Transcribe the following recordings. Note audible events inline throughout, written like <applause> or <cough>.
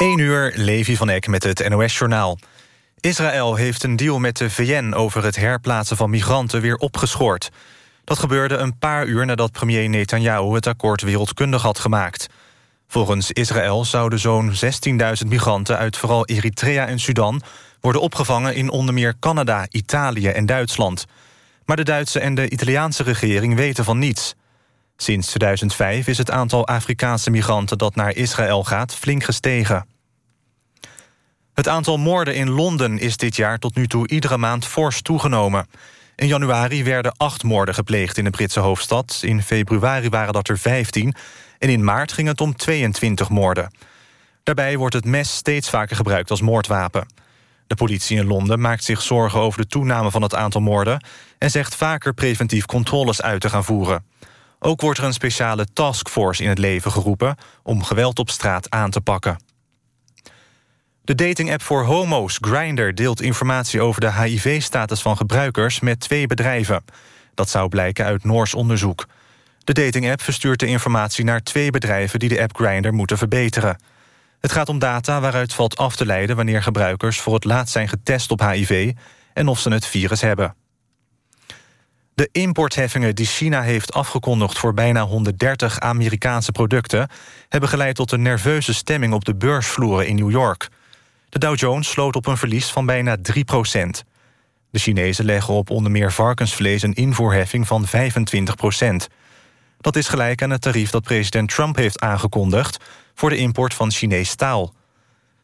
1 uur, Levi van Eck met het NOS-journaal. Israël heeft een deal met de VN over het herplaatsen van migranten weer opgeschort. Dat gebeurde een paar uur nadat premier Netanyahu het akkoord wereldkundig had gemaakt. Volgens Israël zouden zo'n 16.000 migranten uit vooral Eritrea en Sudan... worden opgevangen in onder meer Canada, Italië en Duitsland. Maar de Duitse en de Italiaanse regering weten van niets. Sinds 2005 is het aantal Afrikaanse migranten dat naar Israël gaat flink gestegen. Het aantal moorden in Londen is dit jaar tot nu toe iedere maand fors toegenomen. In januari werden acht moorden gepleegd in de Britse hoofdstad. In februari waren dat er 15. En in maart ging het om 22 moorden. Daarbij wordt het mes steeds vaker gebruikt als moordwapen. De politie in Londen maakt zich zorgen over de toename van het aantal moorden... en zegt vaker preventief controles uit te gaan voeren. Ook wordt er een speciale taskforce in het leven geroepen... om geweld op straat aan te pakken. De datingapp voor homo's, Grindr, deelt informatie over de HIV-status van gebruikers met twee bedrijven. Dat zou blijken uit Noors onderzoek. De datingapp verstuurt de informatie naar twee bedrijven die de app Grindr moeten verbeteren. Het gaat om data waaruit valt af te leiden wanneer gebruikers voor het laatst zijn getest op HIV en of ze het virus hebben. De importheffingen die China heeft afgekondigd voor bijna 130 Amerikaanse producten... hebben geleid tot een nerveuze stemming op de beursvloeren in New York. De Dow Jones sloot op een verlies van bijna 3 procent. De Chinezen leggen op onder meer varkensvlees een invoerheffing van 25 procent. Dat is gelijk aan het tarief dat president Trump heeft aangekondigd... voor de import van Chinees staal.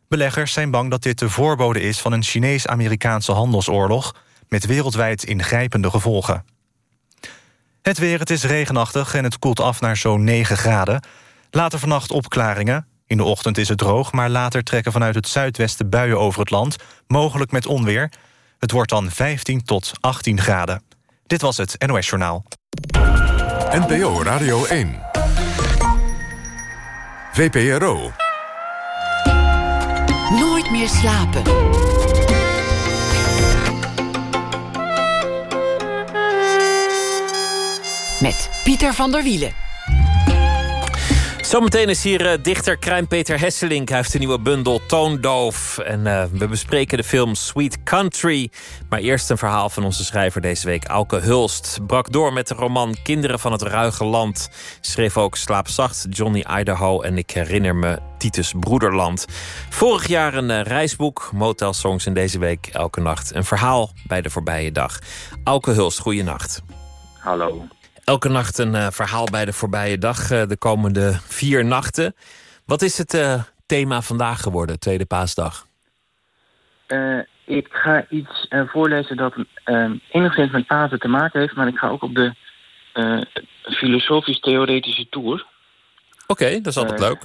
Beleggers zijn bang dat dit de voorbode is van een Chinees-Amerikaanse handelsoorlog... met wereldwijd ingrijpende gevolgen. Het weer, het is regenachtig en het koelt af naar zo'n 9 graden. Later vannacht opklaringen. In de ochtend is het droog, maar later trekken vanuit het zuidwesten buien over het land. Mogelijk met onweer. Het wordt dan 15 tot 18 graden. Dit was het NOS Journaal. NPO Radio 1. VPRO. Nooit meer slapen. Met Pieter van der Wielen. Zometeen is hier uh, dichter Krijn Peter Hesselink. Hij heeft een nieuwe bundel Toondoof. En uh, we bespreken de film Sweet Country. Maar eerst een verhaal van onze schrijver deze week, Auke Hulst. Brak door met de roman Kinderen van het Ruige Land. Schreef ook Slaapzacht, Johnny Idaho en ik herinner me Titus Broederland. Vorig jaar een uh, reisboek, Motel Songs en deze week elke nacht een verhaal bij de voorbije dag. Auke Hulst, goeienacht. Hallo elke nacht een uh, verhaal bij de voorbije dag. Uh, de komende vier nachten. Wat is het uh, thema vandaag geworden, tweede paasdag? ik ga iets voorlezen dat enigszins met Pasen te maken heeft... maar ik ga ook op de filosofisch-theoretische tour. Oké, okay, dat is altijd leuk.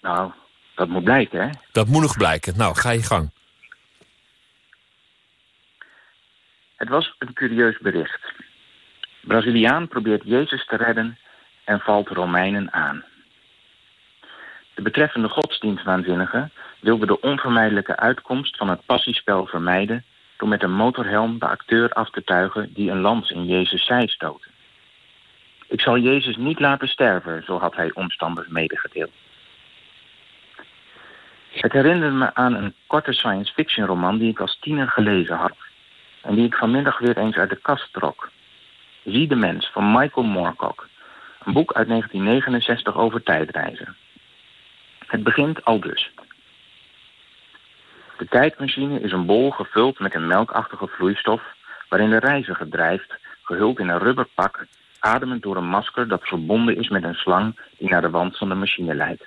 Nou, dat moet blijken, hè? Dat moet nog blijken. Nou, ga je gang. Het was een curieus bericht. Braziliaan probeert Jezus te redden en valt Romeinen aan. De betreffende godsdienstwaanzinnige wilde de onvermijdelijke uitkomst van het passiespel vermijden door met een motorhelm de acteur af te tuigen die een lans in Jezus zij stootte. Ik zal Jezus niet laten sterven, zo had hij omstanders medegedeeld. Het herinnerde me aan een korte science fiction roman die ik als tiener gelezen had en die ik vanmiddag weer eens uit de kast trok. Zie de mens van Michael Moorcock. Een boek uit 1969 over tijdreizen. Het begint al dus. De tijdmachine is een bol gevuld met een melkachtige vloeistof... waarin de reiziger drijft, gehuld in een rubberpak... ademend door een masker dat verbonden is met een slang... die naar de wand van de machine leidt.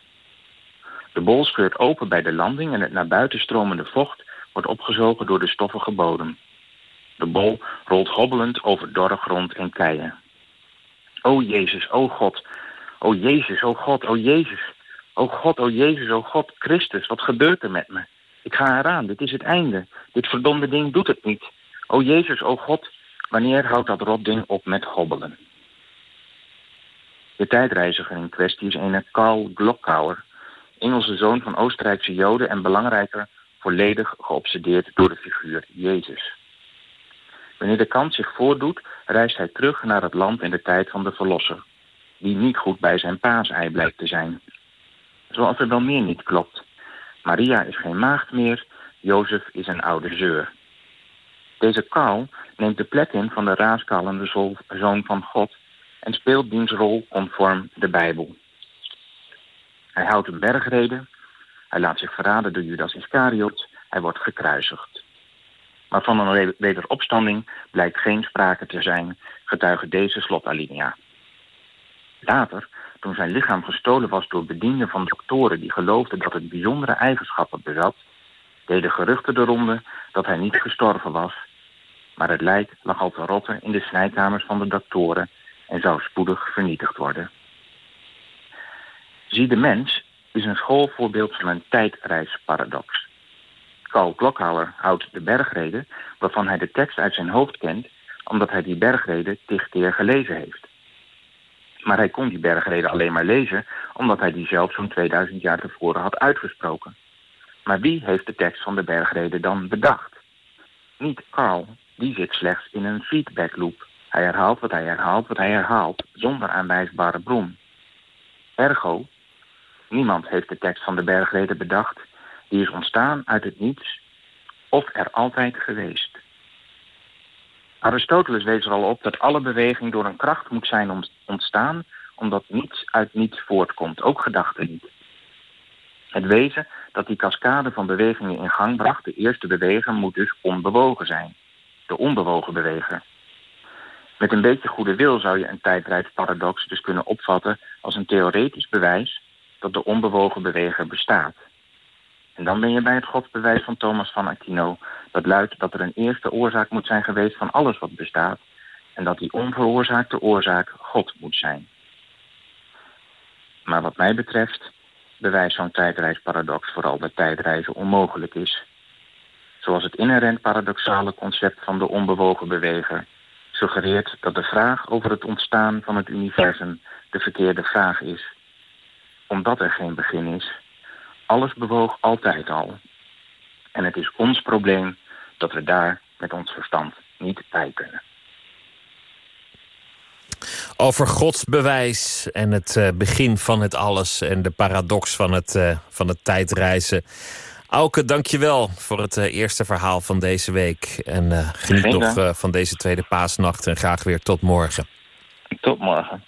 De bol scheurt open bij de landing... en het naar buiten stromende vocht wordt opgezogen door de stoffige bodem. De bol rolt hobbelend over dorre grond en keien. O Jezus, o God, o Jezus, o God, o Jezus. O God, o Jezus, o God, Christus, wat gebeurt er met me? Ik ga eraan, dit is het einde. Dit verdomde ding doet het niet. O Jezus, o God, wanneer houdt dat rotding op met hobbelen? De tijdreiziger in kwestie is een Karl Glockauer, Engelse zoon van Oostenrijkse Joden en belangrijker volledig geobsedeerd door de figuur Jezus. Wanneer de kans zich voordoet, reist hij terug naar het land in de tijd van de Verlosser, die niet goed bij zijn paasei blijkt te zijn. zoals er wel meer niet klopt. Maria is geen maagd meer, Jozef is een oude zeur. Deze Karl neemt de plek in van de raaskallende zoon van God en speelt diens rol conform de Bijbel. Hij houdt een bergrede, hij laat zich verraden door Judas Iscariot, hij wordt gekruisigd. Maar van een wederopstanding blijkt geen sprake te zijn, getuige deze slotalinea. Later, toen zijn lichaam gestolen was door bedienden van doktoren die geloofden dat het bijzondere eigenschappen bezat, deden geruchten de ronde dat hij niet gestorven was, maar het lijk lag al te rotten in de snijkamers van de doktoren en zou spoedig vernietigd worden. Zie de mens is een schoolvoorbeeld van een tijdreisparadox. Karl Klockhauer houdt de bergrede, waarvan hij de tekst uit zijn hoofd kent, omdat hij die bergrede tig keer gelezen heeft. Maar hij kon die bergrede alleen maar lezen, omdat hij die zelf zo'n 2000 jaar tevoren had uitgesproken. Maar wie heeft de tekst van de bergrede dan bedacht? Niet Karl, die zit slechts in een feedback loop. Hij herhaalt wat hij herhaalt wat hij herhaalt, zonder aanwijsbare bron. Ergo, niemand heeft de tekst van de bergrede bedacht. Die is ontstaan uit het niets of er altijd geweest. Aristoteles wees er al op dat alle beweging door een kracht moet zijn ontstaan, omdat niets uit niets voortkomt, ook gedachten niet. Het wezen dat die cascade van bewegingen in gang bracht, de eerste beweger, moet dus onbewogen zijn. De onbewogen beweger. Met een beetje goede wil zou je een tijdreisparadox dus kunnen opvatten als een theoretisch bewijs dat de onbewogen beweger bestaat. En dan ben je bij het godsbewijs van Thomas van Aquino, dat luidt dat er een eerste oorzaak moet zijn geweest van alles wat bestaat, en dat die onveroorzaakte oorzaak God moet zijn. Maar wat mij betreft bewijst zo'n tijdreisparadox vooral dat tijdreizen onmogelijk is. Zoals het inherent paradoxale concept van de onbewogen beweger suggereert dat de vraag over het ontstaan van het universum de verkeerde vraag is. Omdat er geen begin is, alles bewoog altijd al. En het is ons probleem dat we daar met ons verstand niet bij kunnen. Over Gods bewijs en het uh, begin van het alles en de paradox van het, uh, van het tijdreizen. Auke, dankjewel voor het uh, eerste verhaal van deze week. En geniet nog van deze tweede paasnacht en graag weer tot morgen. Tot morgen.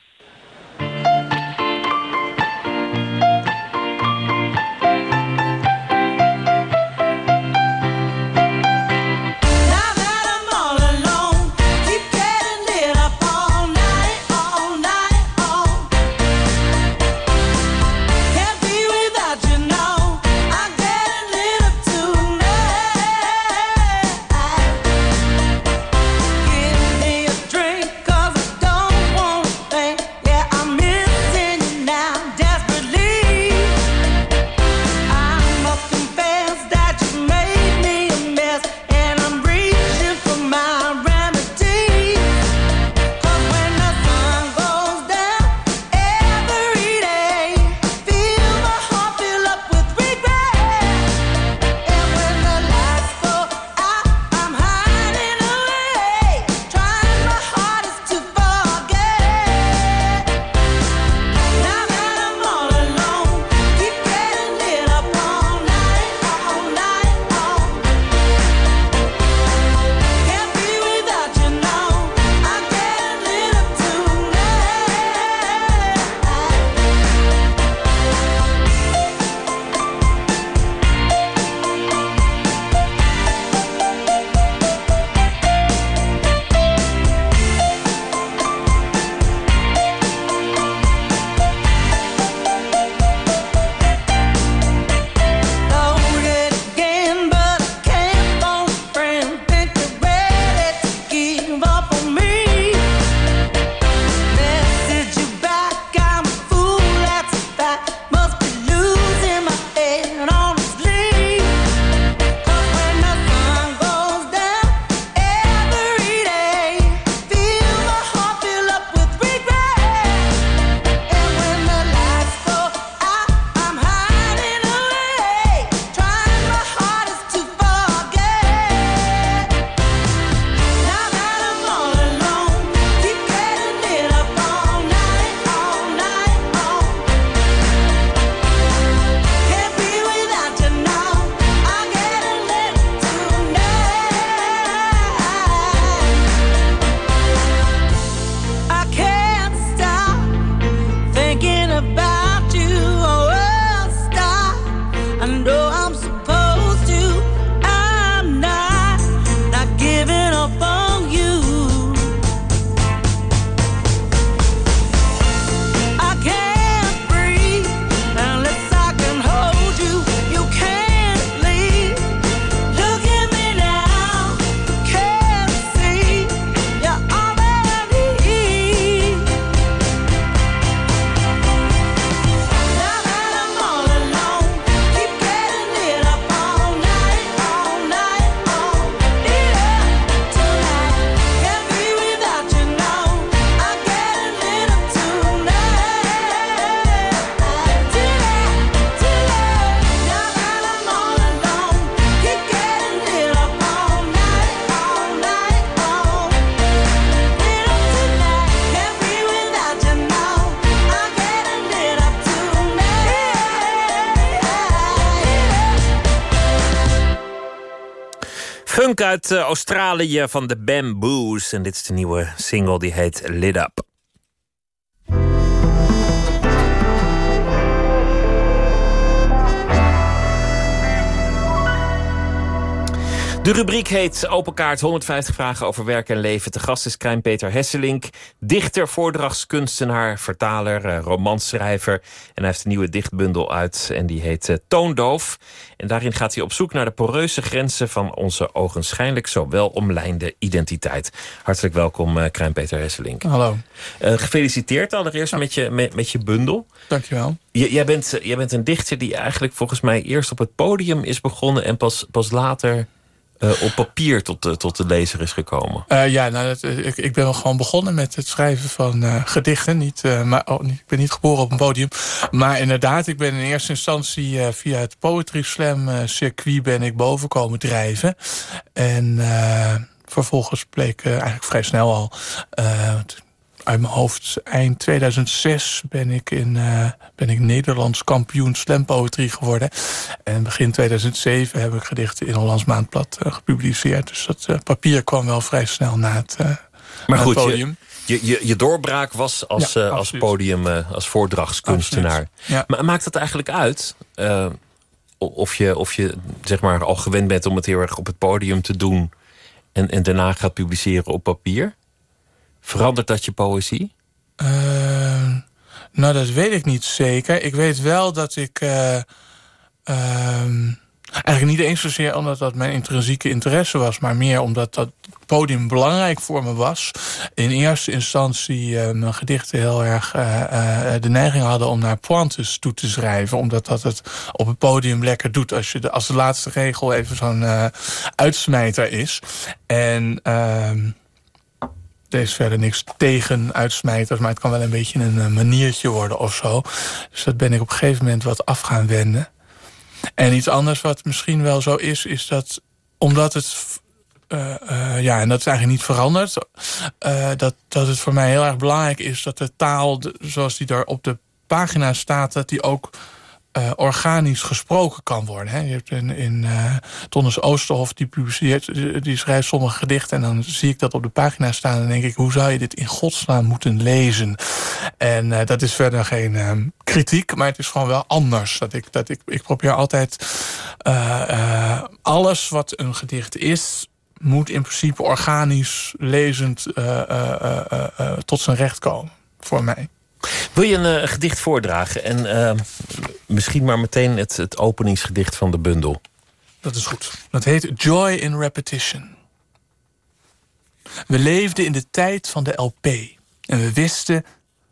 Funk uit uh, Australië van de Bamboos. En dit is de nieuwe single die heet Lit Up. De rubriek heet Open Kaart 150 vragen over werk en leven. Te gast is Krijn Peter Hesselink, dichter, voordrachtskunstenaar, vertaler, uh, romanschrijver. En hij heeft een nieuwe dichtbundel uit en die heet uh, Toondoof. En daarin gaat hij op zoek naar de poreuze grenzen van onze ogenschijnlijk zo wel omlijnde identiteit. Hartelijk welkom, uh, Krijn Peter Hesselink. Hallo. gefeliciteerd allereerst ja. met, je, met, met je bundel. Dankjewel. J jij, bent, jij bent een dichter die eigenlijk volgens mij eerst op het podium is begonnen en pas, pas later uh, op papier tot de, tot de lezer is gekomen? Uh, ja, nou, dat, ik, ik ben wel gewoon begonnen met het schrijven van gedichten. Niet, maar, oh, ik ben niet geboren op een podium. Maar inderdaad, ik ben in eerste instantie via het Poetry Slam circuit ben ik boven komen drijven. En vervolgens bleek eigenlijk vrij snel al uit mijn hoofd, eind 2006 ben ik, in, uh, ben ik Nederlands kampioen slam poetry geworden. En begin 2007 heb ik gedichten in Hollands Maandblad uh, gepubliceerd. Dus dat uh, papier kwam wel vrij snel na het, maar goed, het podium. Je, je, je doorbraak was als, ja, als podium, als voordrachtskunstenaar. Ja. Maar maakt het eigenlijk uit of, je, of je zeg maar, al gewend bent om het heel erg op het podium te doen... en, en daarna gaat publiceren op papier? Verandert dat je poëzie? Uh, nou, dat weet ik niet zeker. Ik weet wel dat ik... Uh, eigenlijk niet eens zozeer omdat dat mijn intrinsieke interesse was... maar meer omdat dat podium belangrijk voor me was. In eerste instantie uh, mijn gedichten heel erg de neiging hadden... om naar pointes toe te schrijven. Omdat dat het op het podium lekker doet... als, je de, als de laatste regel even zo'n uitsmijter is. En... Is verder niks tegen uitsmijters, maar het kan wel een beetje een eh, maniertje worden of zo. Dus dat ben ik op een gegeven moment wat af gaan wenden. En iets anders wat misschien wel zo is, is dat omdat het... Uh, uh, ja, en dat is eigenlijk niet veranderd. Dat, dat het voor mij heel erg belangrijk is dat de taal, zoals die daar op de pagina staat... dat die ook uh, organisch gesproken kan worden. Hè. Je hebt in, in uh, Tonnes Oosterhof, die publiceert, die schrijft sommige gedichten... en dan zie ik dat op de pagina staan en denk ik... hoe zou je dit in godsnaam moeten lezen? En uh, dat is verder geen um, kritiek, maar het is gewoon wel anders. Dat ik, dat ik, ik probeer altijd alles wat een gedicht is moet in principe organisch lezend tot zijn recht komen, voor mij. Wil je een uh, gedicht voordragen? En uh, misschien maar meteen het, het openingsgedicht van de bundel. Dat is goed. Dat heet Joy in Repetition. We leefden in de tijd van de LP. En we wisten,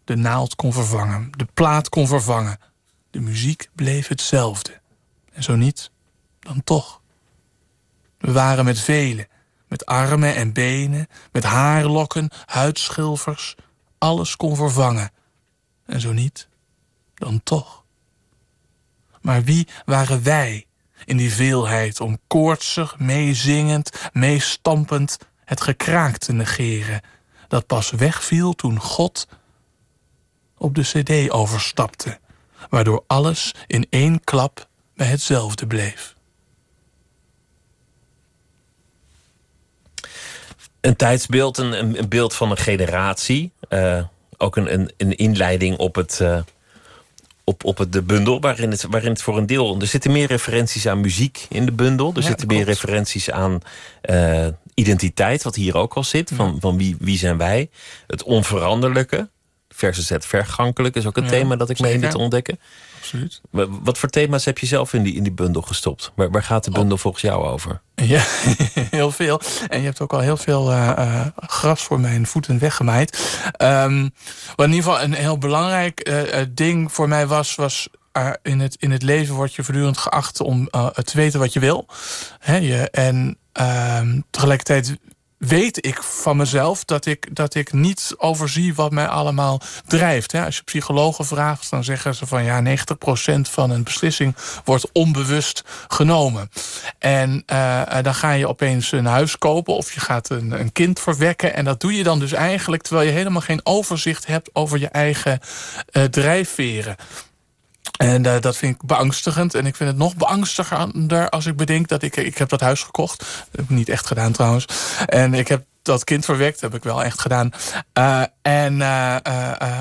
de naald kon vervangen. De plaat kon vervangen. De muziek bleef hetzelfde. En zo niet, dan toch. We waren met velen. Met armen en benen. Met haarlokken, huidschilfers. Alles kon vervangen en zo niet, dan toch. Maar wie waren wij in die veelheid om koortsig, meezingend, meestampend het gekraak te negeren, dat pas wegviel toen God op de cd overstapte, waardoor alles in één klap bij hetzelfde bleef. Een tijdsbeeld, een, een beeld van een generatie. Uh, ook een, een, een inleiding op het, uh, op, op het, de bundel, waarin het, waarin het voor een deel. Er zitten meer referenties aan muziek in de bundel. Er Ja, zitten klopt. meer referenties aan eh, identiteit, wat hier ook al zit. Van, van wie, wie zijn wij? Het onveranderlijke versus het vergankelijke is ook een Ja, thema dat ik mee te ontdekken. Absoluut. Wat voor thema's heb je zelf in die, in die bundel gestopt? Waar, waar gaat de Oh. bundel volgens jou over? Ja, <laughs> heel veel. En je hebt ook al heel veel eh, gras voor mijn voeten weggemaaid. Ehm, wat in ieder geval een heel belangrijk eh, ding voor mij was... was in, het, in het leven word je voortdurend geacht om te weten wat je wil. Je, en ehm, tegelijkertijd weet ik van mezelf dat ik, dat ik niet overzie wat mij allemaal drijft. Als je psychologen vraagt, dan zeggen ze van ja, 90% van een beslissing wordt onbewust genomen. En eh, dan ga je opeens een huis kopen of je gaat een, een kind verwekken. En dat doe je dan dus eigenlijk terwijl je helemaal geen overzicht hebt over je eigen eh, drijfveren. En uh, dat vind ik beangstigend. En ik vind het nog beangstigender als ik bedenk dat ik... Ik heb dat huis gekocht. Dat heb ik niet echt gedaan trouwens. En ik heb dat kind verwekt. Heb ik wel echt gedaan. Uh, en uh,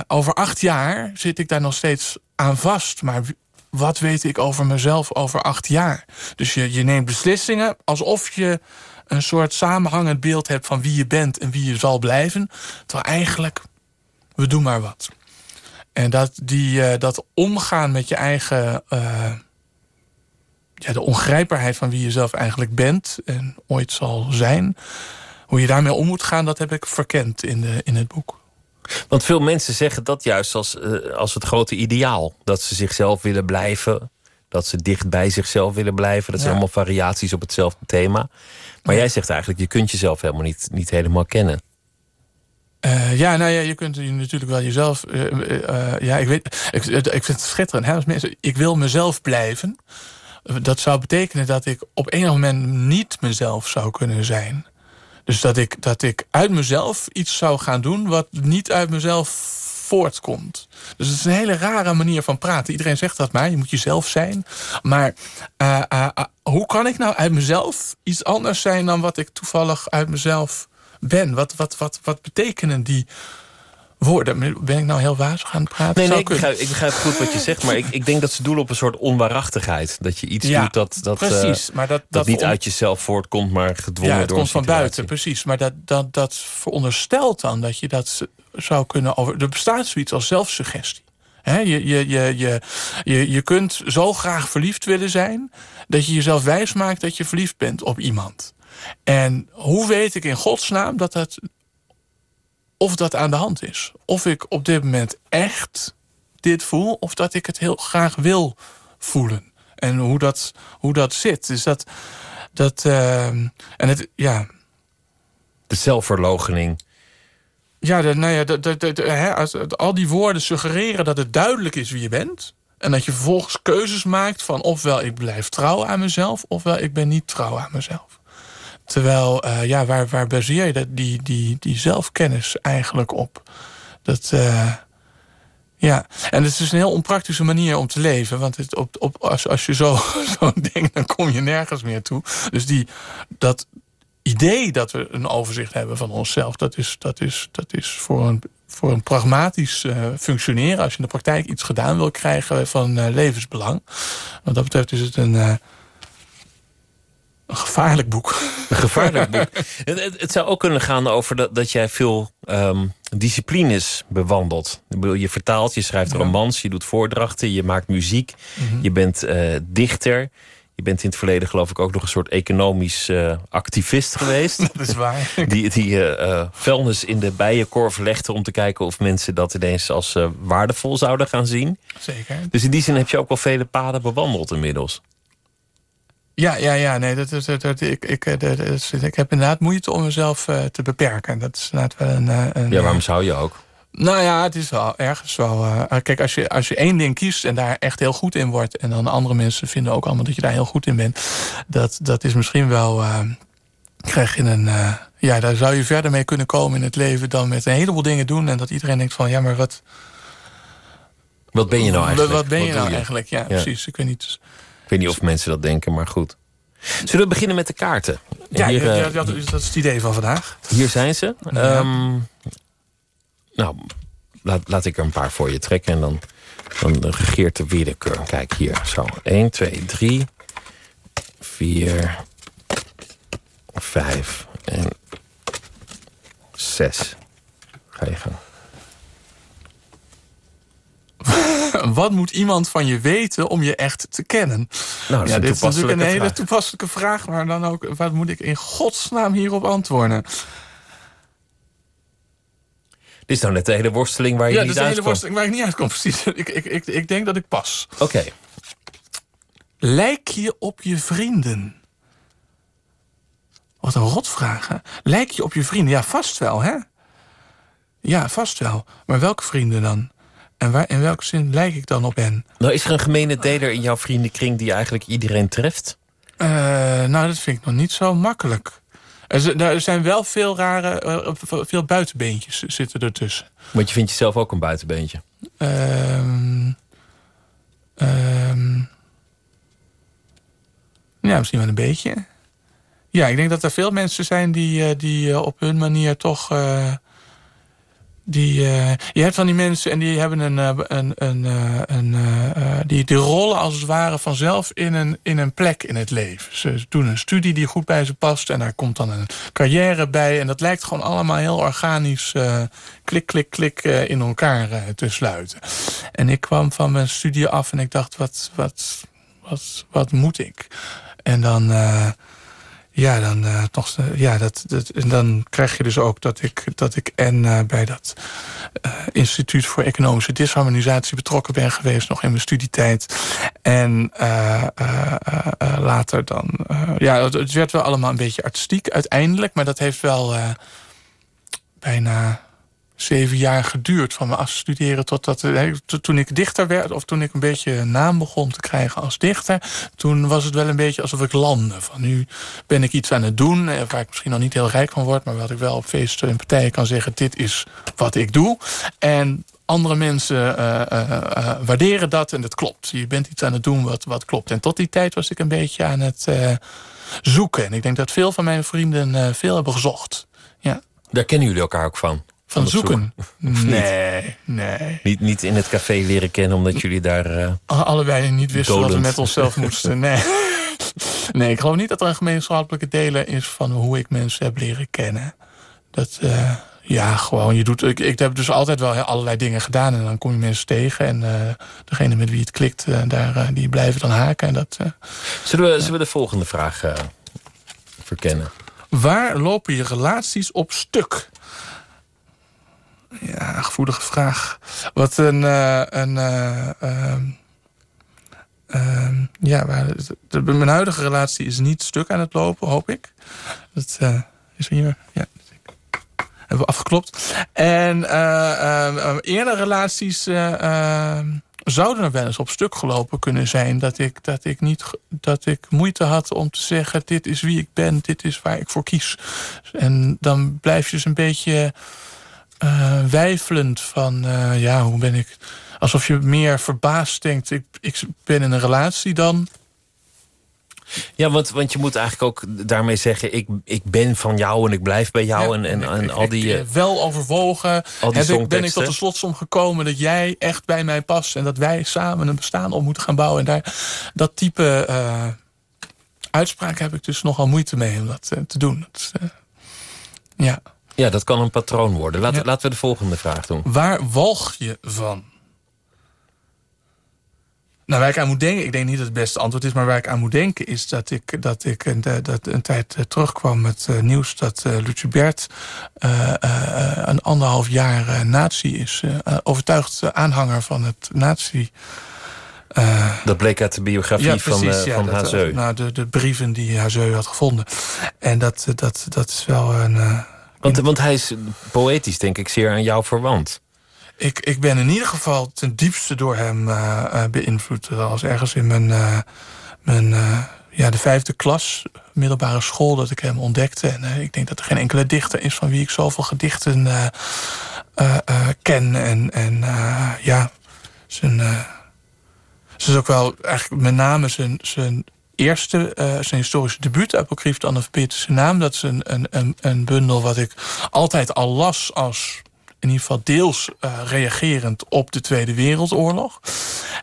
over acht jaar zit ik daar nog steeds aan vast. Maar wat weet ik over mezelf over acht jaar? Dus je, je neemt beslissingen alsof je een soort samenhangend beeld hebt... van wie je bent en wie je zal blijven. Terwijl eigenlijk, we doen maar wat. En dat, die, uh, dat omgaan met je eigen... Uh, ja, de ongrijpbaarheid van wie je zelf eigenlijk bent... en ooit zal zijn... hoe je daarmee om moet gaan, dat heb ik verkend in, de, in het boek. Want veel mensen zeggen dat juist als, uh, als het grote ideaal. Dat ze zichzelf willen blijven. Dat ze dicht bij zichzelf willen blijven. Dat zijn allemaal variaties op hetzelfde thema. Maar ja. jij zegt eigenlijk, je kunt jezelf helemaal niet, niet helemaal kennen. Uh, ja, nou ja, je kunt natuurlijk wel jezelf... Uh, uh, ja, ik, weet, ik, ik vind het schitterend. Mensen, ik wil mezelf blijven. Dat zou betekenen dat ik op enig moment niet mezelf zou kunnen zijn. Dus dat ik, dat ik uit mezelf iets zou gaan doen... wat niet uit mezelf voortkomt. Dus het is een hele rare manier van praten. Iedereen zegt dat maar, je moet jezelf zijn. Maar hoe kan ik nou uit mezelf iets anders zijn... dan wat ik toevallig uit mezelf ben. Wat, wat, wat, wat betekenen die woorden? Ben ik nou heel wazig aan het praten? Nee, nee ik, begrijp, ik begrijp goed wat je zegt. Maar ik, ik denk dat ze doelen op een soort onwaarachtigheid. Dat je iets ja, doet dat, dat, precies, uh, maar dat, dat, dat niet uit jezelf voortkomt, maar gedwongen ja, het door komt van buiten, precies. Maar dat, dat, dat veronderstelt dan dat je dat zou kunnen... Over, er bestaat zoiets als zelfsuggestie. He, je, je, je, je, je, je kunt zo graag verliefd willen zijn... dat je jezelf wijsmaakt dat je verliefd bent op iemand. En hoe weet ik in godsnaam dat dat, of dat aan de hand is? Of ik op dit moment echt dit voel... of dat ik het heel graag wil voelen. En hoe dat, hoe dat zit. Dus dat... dat uh, en het, ja... De zelfverloochening. Ja, de, nou ja de, de, als, al die woorden suggereren dat het duidelijk is wie je bent... En dat je vervolgens keuzes maakt van ofwel ik blijf trouw aan mezelf... ofwel ik ben niet trouw aan mezelf. Terwijl, uh, ja, waar, waar baseer je dat, die, die, die zelfkennis eigenlijk op? Dat, uh, ja, en het is een heel onpraktische manier om te leven. Want het op, op, als, als je zo, <laughs> zo denkt, dan kom je nergens meer toe. Dus die, dat idee dat we een overzicht hebben van onszelf... dat is, dat is, dat is voor een voor een pragmatisch uh, functioneren... als je in de praktijk iets gedaan wil krijgen van levensbelang. Wat dat betreft is het een, een gevaarlijk boek. Een gevaarlijk boek. <laughs> het, het, het, zou ook kunnen gaan over dat, dat jij veel um, disciplines bewandelt. Ik bedoel, je vertaalt, je schrijft romans, je doet voordrachten... je maakt muziek, mm -hmm. je bent dichter... Je bent in het verleden geloof ik ook nog een soort economisch uh, activist geweest. <laughs> Dat is waar. Die, die uh, vuilnis in de bijenkorf legde om te kijken of mensen dat ineens als waardevol zouden gaan zien. Zeker. Dus in die zin heb je ook wel vele paden bewandeld inmiddels. Ja, ja, ja. Nee, dat is, dat, dat, ik, ik, dat is, ik heb inderdaad moeite om mezelf te beperken. Dat is inderdaad wel een... een ja, waarom zou je ook? Nou ja, het is wel ergens wel... Uh, kijk, als je, als je één ding kiest en daar echt heel goed in wordt... en dan andere mensen vinden ook allemaal dat je daar heel goed in bent... dat, dat is misschien wel... Uh, krijg je een... Uh, ja, daar zou je verder mee kunnen komen in het leven... dan met een heleboel dingen doen... en dat iedereen denkt van, ja, maar wat... Wat ben je nou eigenlijk? Wat ben je wat nou je? eigenlijk? Ja, ja, precies. Ik weet niet... Ik weet niet of mensen dat denken, maar goed. Zullen we beginnen met de kaarten? Ja, hier, ja, ja dat is het idee van vandaag. Hier zijn ze. Ja. Um, nou, laat, laat ik er een paar voor je trekken en dan, dan regeert de willekeur. Kijk hier, zo. 1, 2, 3, 4, 5 en 6. Ga je gaan. <laughs> Wat moet iemand van je weten om je echt te kennen? Nou, ja, dit is natuurlijk een hele vraag. toepasselijke vraag... maar dan ook, wat moet ik in godsnaam hierop antwoorden? Dit is nou net de hele worsteling waar je ja, niet dit is de hele uitkomt. worsteling waar ik niet uitkom. <laughs> Precies. Ik, ik, ik, ik denk dat ik pas. Oké. Okay. Lijk je op je vrienden? Wat een rotvraag, hè? Lijk je op je vrienden? Ja, vast wel, hè? Ja, vast wel. Maar welke vrienden dan? En waar, in welke zin lijk ik dan op hen? Nou, is er een gemene deler in jouw vriendenkring... die eigenlijk iedereen treft? Uh, nou, dat vind ik nog niet zo makkelijk. Er zijn wel veel rare, uh, veel buitenbeentjes zitten ertussen. Want je vindt jezelf ook een buitenbeentje? Uh, Ehm, ja, misschien wel een beetje. Ja, ik denk dat er veel mensen zijn die, eh, die eh, op hun manier toch... eh, die, eh, je hebt van die mensen en die hebben een, eh, een, een, eh, een die, die rollen als het ware vanzelf in een, in een plek in het leven. Ze doen een studie die goed bij ze past en daar komt dan een carrière bij. En dat lijkt gewoon allemaal heel organisch klik, klik, klik in elkaar te sluiten. En ik kwam van mijn studie af en ik dacht, wat, wat, wat, wat moet ik? En dan... ja, dan, eh, toch, eh, ja dat, dat, en dan krijg je dus ook dat ik, dat ik en eh, bij dat Instituut voor Economische Disharmonisatie betrokken ben geweest, nog in mijn studietijd. En later dan. ja, het, werd wel allemaal een beetje artistiek uiteindelijk, maar dat heeft wel bijna zeven jaar geduurd van me afstuderen totdat eh, to- toen ik dichter werd of toen ik een beetje een naam begon te krijgen als dichter, toen was het wel een beetje alsof ik landde. Van nu ben ik iets aan het doen eh, waar ik misschien nog niet heel rijk van word, maar wat ik wel op feesten en partijen kan zeggen: dit is wat ik doe. En andere mensen eh, waarderen dat en dat klopt. Je bent iets aan het doen wat, wat klopt. En tot die tijd was ik een beetje aan het zoeken. En ik denk dat veel van mijn vrienden veel hebben gezocht. Ja. Daar kennen jullie elkaar ook van. Van zoeken? <laughs> niet? Nee, nee. Niet, niet in het café leren kennen omdat jullie daar... eh, Allebei niet wisten wat we met onszelf moesten. Nee. <laughs> nee, ik geloof niet dat er een gemeenschappelijke delen is van hoe ik mensen heb leren kennen. Dat, eh, ja, gewoon, je doet. Ik, ik heb dus altijd wel allerlei dingen gedaan en dan kom je mensen tegen. En eh, degene met wie het klikt, daar, die blijven dan haken. En dat, Zullen, we, zullen we de volgende vraag verkennen? Waar lopen je relaties op stuk? Ja, gevoelige vraag. Wat een. eh, een eh, ehm, ehm, ja, mijn huidige relatie is niet stuk aan het lopen, hoop ik. Dat eh, is hier. Ja, hebben we afgeklopt. En eh, ehm, eerdere relaties zouden er wel eens op stuk gelopen kunnen zijn. Dat ik, dat, ik niet, dat ik moeite had om te zeggen: dit is wie ik ben, dit is waar ik voor kies. En dan blijf je dus een beetje eh wijfelend van: eh, ja, hoe ben ik. Alsof je meer verbaasd denkt: ik, ik ben in een relatie dan. Ja, want, want je moet eigenlijk ook daarmee zeggen... ik, ik ben van jou en ik blijf bij jou. Ja, en, en, en ik- al die... ik, eh, wel overwogen. al die heb ik, ben ik tot de slotsom gekomen dat jij echt bij mij past. En dat wij samen een bestaan op moeten gaan bouwen. En daar, dat type uitspraak heb ik dus nogal moeite mee om dat te doen. Dat, ja. Ja, dat kan een patroon worden. Laten, Ja. laten we de volgende vraag doen. Waar walg je van? Nou, waar ik aan moet denken, ik denk niet dat het beste antwoord is, maar waar ik aan moet denken is dat ik, dat ik een, dat een tijd eh, terugkwam met eh, nieuws dat uh, een anderhalf jaar nazi is. Overtuigd aanhanger van het nazi. Dat bleek uit de biografie ja, precies, van, uh, ja, van dat, Hazeu. Nou, de, de brieven die Hazeu had gevonden. En dat, dat, dat is wel een... Want, want hij is poëtisch, denk ik, zeer aan jou verwant. Ik, ik ben in ieder geval ten diepste door hem uh, beïnvloed. Als ergens in mijn, uh, mijn ja, de vijfde klas, middelbare school, dat ik hem ontdekte. En ik denk dat er geen enkele dichter is van wie ik zoveel gedichten ken. En, en ja, zijn, het is ook wel eigenlijk met name zijn, zijn eerste, uh, zijn historische debuut, Apocrief de Analfabetische Naam. Dat is een, een, een bundel wat ik altijd al las als in ieder geval deels uh, reagerend op de Tweede Wereldoorlog.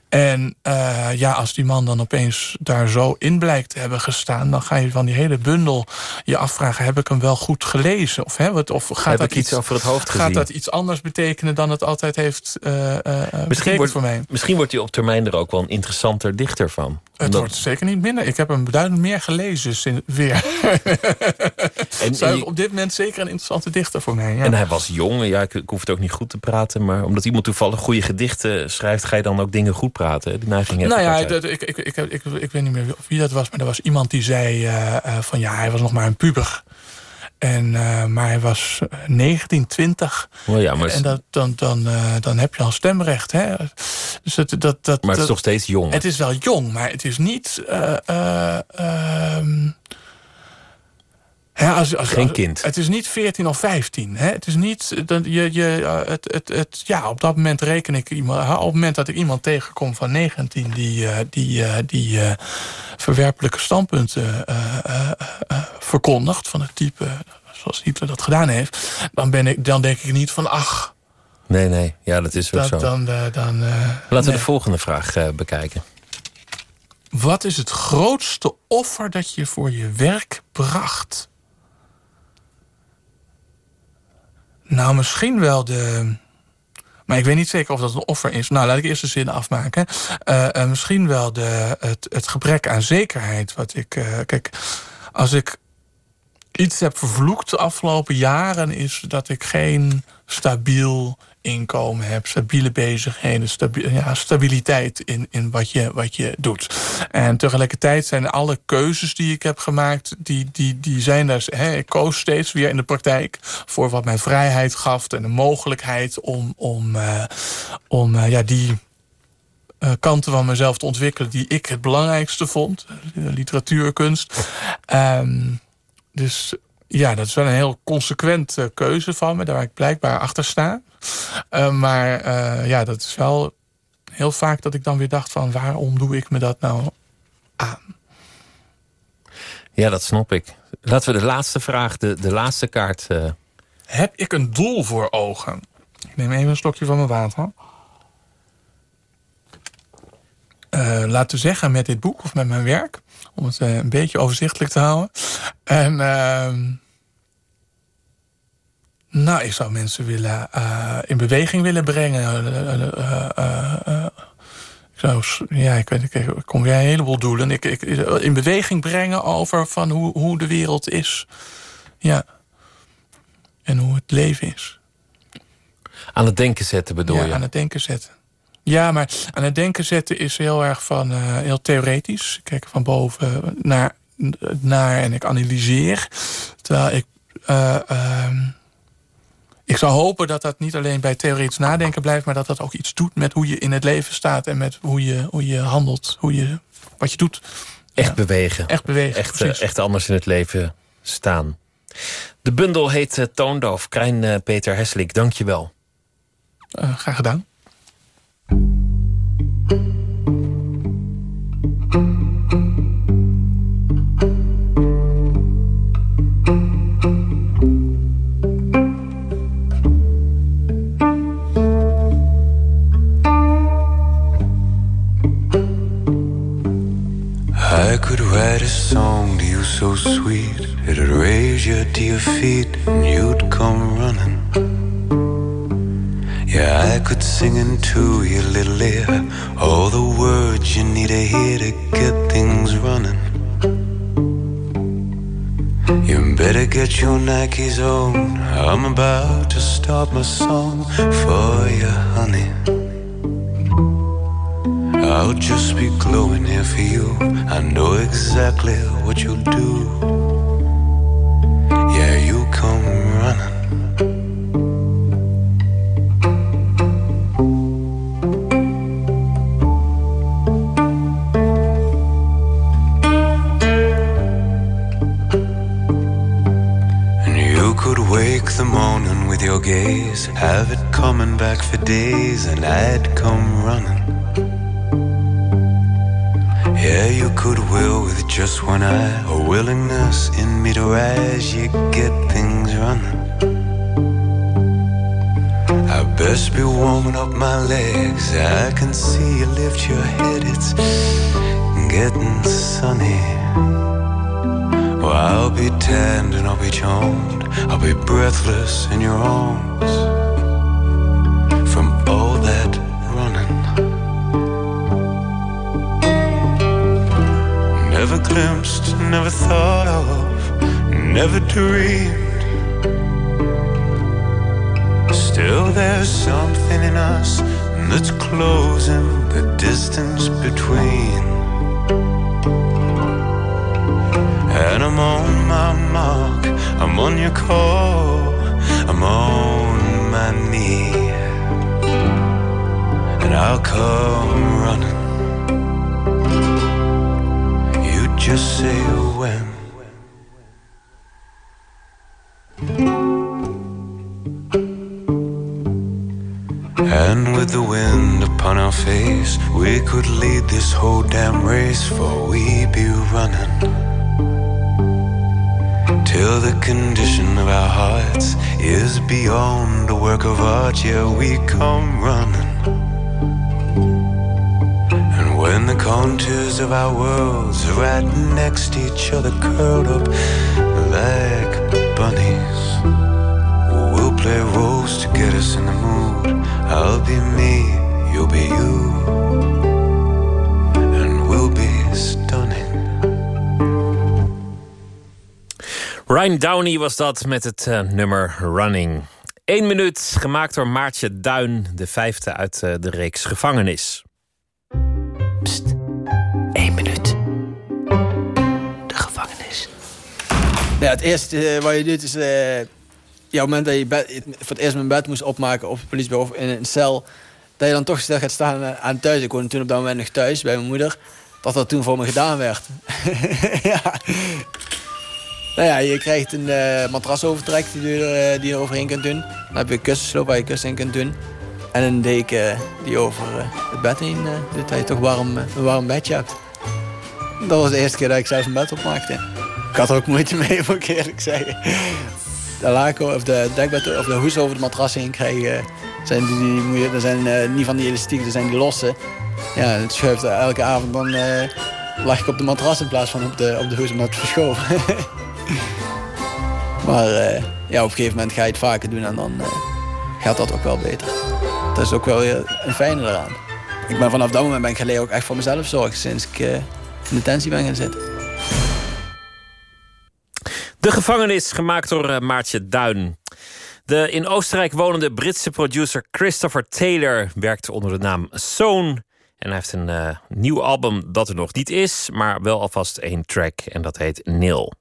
En uh, ja, als die man dan opeens daar zo in blijkt te hebben gestaan... dan ga je van die hele bundel je afvragen... heb ik hem wel goed gelezen? Of, hè, wat, of gaat heb dat iets over het hoofd Gaat gezien? dat iets anders betekenen dan het altijd heeft uh, misschien wordt, voor mij? Misschien wordt hij op termijn er ook wel een interessanter dichter van. Het Omdat... wordt zeker niet minder. Ik heb hem beduidend meer gelezen sinds weer. <laughs> en, en je... op dit moment zeker een interessante dichter voor mij. Ja. En hij was jong. Ja, ik, ik hoef het ook niet goed te praten. Maar omdat iemand toevallig goede gedichten schrijft... ga je dan ook dingen goed praten. Die neiging nou ja, ik, ik, ik, ik, ik, ik weet niet meer wie dat was. Maar er was iemand die zei uh, uh, van... ja, hij was nog maar een puber. En, uh, maar hij was 1920. Oh ja, maar en dat, dan, dan, uh, dan heb je al stemrecht. Hè? Dus dat, dat, dat, maar het is nog steeds jong. Het is wel jong, maar het is niet... Uh, Als, als, Geen kind. Het is niet 14 of 15. Hè? Het is niet. Dat je, je, eh, het, het, het, ja, op dat moment reken ik iemand. Op het moment dat ik iemand tegenkom van 19 die, eh, die, eh, die eh, verwerpelijke standpunten eh, eh, eh, verkondigt. van het type zoals Hitler dat gedaan heeft. dan, ben ik, dan denk ik niet van. ach, Nee, nee. Ja, dat is ook dat, zo. dan. eh, dan eh, Laten we de volgende vraag eh, bekijken. Wat is het grootste offer dat je voor je werk bracht? Nou, misschien wel de. Maar ik weet niet zeker of dat een offer is. Nou, laat ik eerst de zin afmaken. Eh, eh, misschien wel de, het, het gebrek aan zekerheid. Wat ik. eh, kijk, als ik iets heb vervloekt de afgelopen jaren, is dat ik geen stabiel inkomen heb, stabiele bezigheden, stabi ja, stabiliteit in, in wat, je, wat je doet. En tegelijkertijd zijn alle keuzes die ik heb gemaakt, die, die, die zijn daar. Hè, ik koos steeds weer in de praktijk voor wat mij vrijheid gaf en de mogelijkheid om, om, eh, om eh, ja, die eh, kanten van mezelf te ontwikkelen die ik het belangrijkste vond. Literatuur, kunst. Ehm, dus ja, dat is wel een heel consequente keuze van me, waar ik blijkbaar achter sta. Eh, maar eh, ja, dat is wel heel vaak dat ik dan weer dacht van waarom doe ik me dat nou aan? Ja, dat snap ik. Laten we de laatste vraag, de, de laatste kaart. eh, Heb ik een doel voor ogen? Ik neem even een slokje van mijn water. Eh, laten we zeggen met dit boek of met mijn werk. Om het eh, een beetje overzichtelijk te houden. En ehm, nou, ik zou mensen willen eh, in beweging willen brengen. Eh, ik zou, s- ja, ik weet ik, ik kom weer een heleboel doelen. Ik, ik, in beweging brengen over van hoe, hoe de wereld is. Ja. En hoe het leven is. aan het denken zetten, bedoel ja, je? aan het denken zetten. Ja, maar aan het denken zetten is heel erg van eh, heel theoretisch. Ik kijk van boven naar, naar en ik analyseer. Terwijl ik. eh, ehm, ik zou hopen dat dat niet alleen bij theoretisch nadenken blijft, maar dat dat ook iets doet met hoe je in het leven staat en met hoe je, hoe je handelt, hoe je, wat je doet. Echt Ja. bewegen. Echt bewegen. Echt, eh, echt anders in het leven staan. De bundel heet Toondoof. Krijn Peter Hesselik, dank je wel. Graag gedaan. Could write a song to you so sweet. It'd raise you to your feet and you'd come running. Yeah, I could sing into your little ear All the words you need to hear to get things running. You better get your Nikes on. I'm about to start my song for you, honey I'll just be glowing here for you. I know exactly what you'll do. Yeah, you come running. And you could wake the morning with your gaze, have it coming back for days, and I'd come running. Yeah, you could will with just one eye, a willingness in me to rise, you get things running. I best be warming up my legs. I can see you lift your head, it's getting sunny. Well, I'll be tanned and I'll be charmed. I'll be breathless in your arms glimpsed, never thought of, never dreamed. Still, there's something in us that's closing the distance between. And I'm on my mark, I'm on your call, I'm on my knee. And I'll come running. just say when. And with the wind upon our face, we could lead this whole damn race, for we be running. Till the condition of our hearts is beyond the work of art, yeah, we come running. The contours of our worlds right next to each other, curled up like bunnies, we'll play roles to get us in the mood. I'll be me, you'll be you, and we'll be stunning. Ryan Downey was dat met het uh, nummer Running. Eén minuut, gemaakt door Maartje Duin, de vijfde uit uh, de reeks Gevangenis. Pst, één minuut. De gevangenis. Ja, het eerste uh, wat je doet is... ja, op het moment dat je voor het eerst mijn bed moest opmaken... op het politiebureau of in een cel... dat je dan toch stil gaat staan aan thuis. Ik woonde toen op dat moment nog thuis bij mijn moeder. Dat dat toen voor me gedaan werd. <laughs> ja... Nou ja, je krijgt een uh, matras overtrek die je, uh, die je overheen kunt doen. Dan heb je een kussensloop waar je kussen in kunt doen. En een deken die over uh, het bed heen doet, dat je toch warm, een warm bedje hebt. Dat was de eerste keer dat ik zelf een bed opmaakte. Ik had er ook moeite mee, <laughs> moet ik eerlijk zeggen. De laken of de dekbed of de hoes over de matras heen krijgen, zijn die, die dat zijn niet van die elastiek, dat zijn die losse. Ja, het schuift elke avond, dan lag ik op de matras in plaats van op de, op de hoes, omdat het verschoven. <laughs> Maar ja, op een gegeven moment ga je het vaker doen en dan gaat dat ook wel beter. Dat is ook wel weer een fijne eraan. Ik ben vanaf dat moment ben ik geleden ook echt voor mezelf zorgen sinds ik uh, in detentie ben gaan zitten. De gevangenis, gemaakt door Maartje Duin. De in Oostenrijk wonende Britse producer Christopher Taylor werkt onder de naam Soon. En hij heeft een nieuw album dat er nog niet is, maar wel alvast één track en dat heet Nil.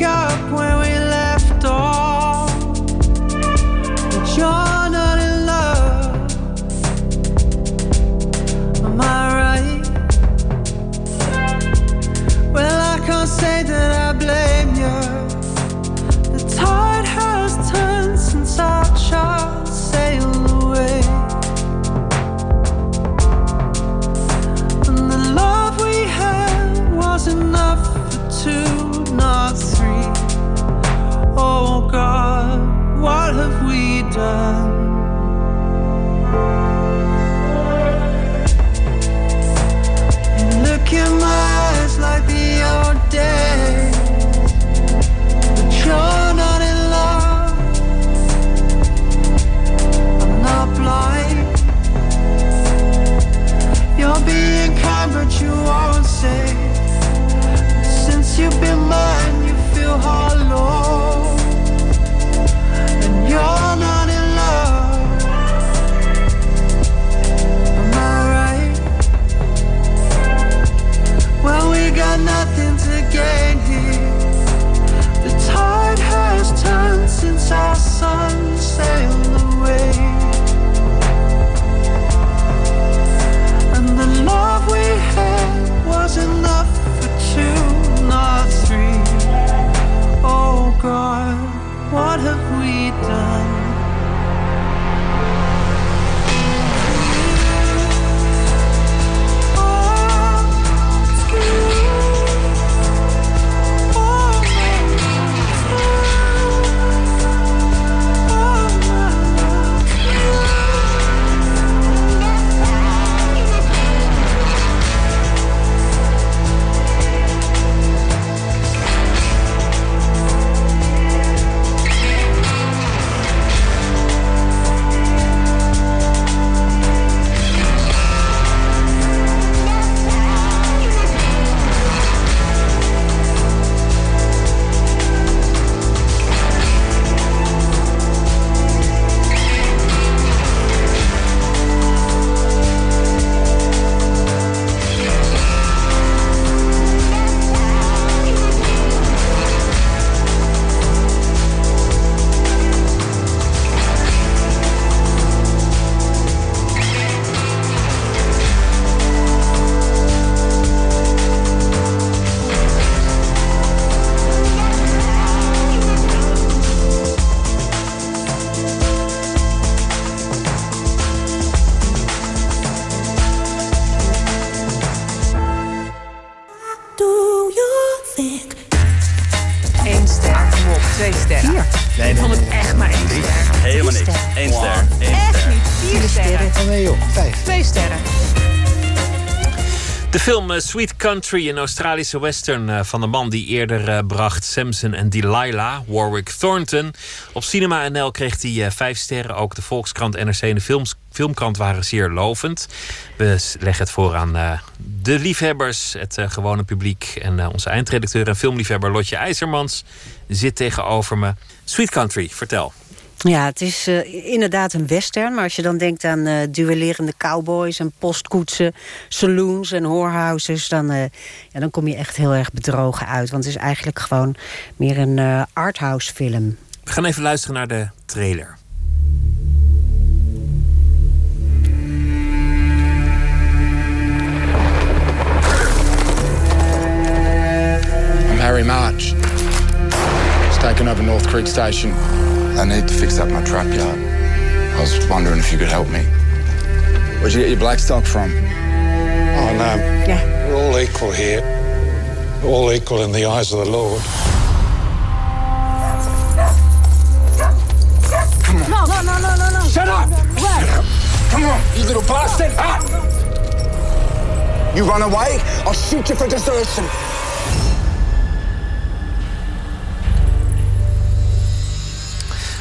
wake up when what have we done? Sweet Country, een Australische western eh, van de man die eerder eh, bracht Samson en Delilah, Warwick Thornton. Op Cinema NL kreeg hij eh, vijf sterren. Ook de Volkskrant, NRC en de Filmkrant waren zeer lovend. We leggen het voor aan de liefhebbers, het gewone publiek. En onze eindredacteur en filmliefhebber Lotje IJzermans zit tegenover me. Sweet Country, vertel. Ja, het is eh, inderdaad een western. Maar als je dan denkt aan eh duellerende cowboys en postkoetsen... saloons en whorehouses... Dan, eh, ja, dan kom je echt heel erg bedrogen uit. Want het is eigenlijk gewoon meer een eh, arthouse film. We gaan even luisteren naar de trailer. I'm Harry March. It's taken over North Creek Station. I need to fix up my trap yard. I was wondering if you could help me. Where'd you get your black stock from? Oh, no. Yeah. We're all equal here. We're all equal in the eyes of the Lord. Come No, no, no, no, no, no. Shut up! Where? Come on, you little bastard! Ah! You run away, I'll shoot you for desertion.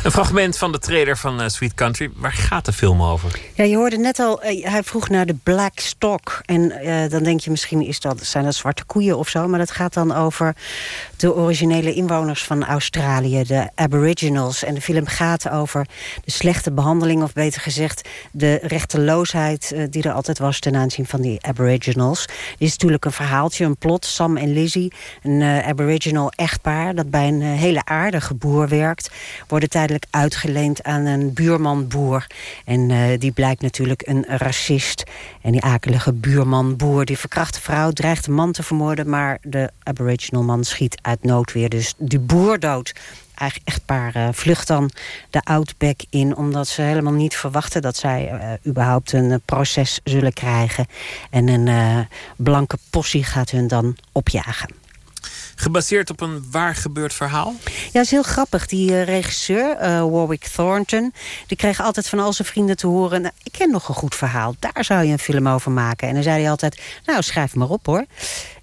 Een fragment van de trailer van eh, Sweet Country. Waar gaat de film over? Ja, je hoorde net al, eh, hij vroeg naar de black stock. En eh, dan denk je misschien is dat, zijn dat zwarte koeien of zo. Maar dat gaat dan over de originele inwoners van Australië. De aboriginals. En de film gaat over de slechte behandeling. Of beter gezegd, de rechteloosheid die er altijd was ten aanzien van die aboriginals. Dit is natuurlijk een verhaaltje, een plot. Sam en Lizzie, een aboriginal echtpaar... dat bij een hele aardige boer werkt... worden tijdelijk uitgeleend aan een buurman-boer. En eh, die blijkt natuurlijk een racist. En die akelige buurman-boer die verkracht de vrouw... dreigt de man te vermoorden, maar de aboriginal man schiet uit noodweer. Dus die boer dood. Eigen echtpaar eh, vlucht dan de Outback in... omdat ze helemaal niet verwachten dat zij eh, überhaupt een proces zullen krijgen. En een blanke possie gaat hun dan opjagen. Gebaseerd op een waar gebeurd verhaal? Ja, dat is heel grappig. Die eh, regisseur, eh, Warwick Thornton... die kreeg altijd van al zijn vrienden te horen... Nou, ik ken nog een goed verhaal, daar zou je een film over maken. En dan zei hij altijd, nou, schrijf maar op hoor.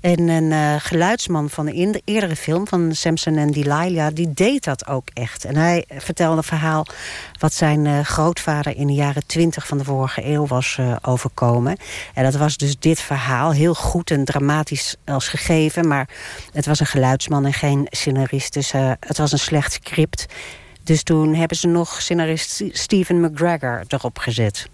En een eh, geluidsman van de eerdere film... van Samson en Delilah, die deed dat ook echt. En hij vertelde een verhaal... wat zijn eh, grootvader in de jaren twintig van de vorige eeuw was eh, overkomen. En dat was dus dit verhaal. Heel goed en dramatisch als gegeven... maar het was een geluidsman en geen scenarist. Dus het was een slecht script. Dus toen hebben ze nog scenarist Stephen McGregor erop gezet.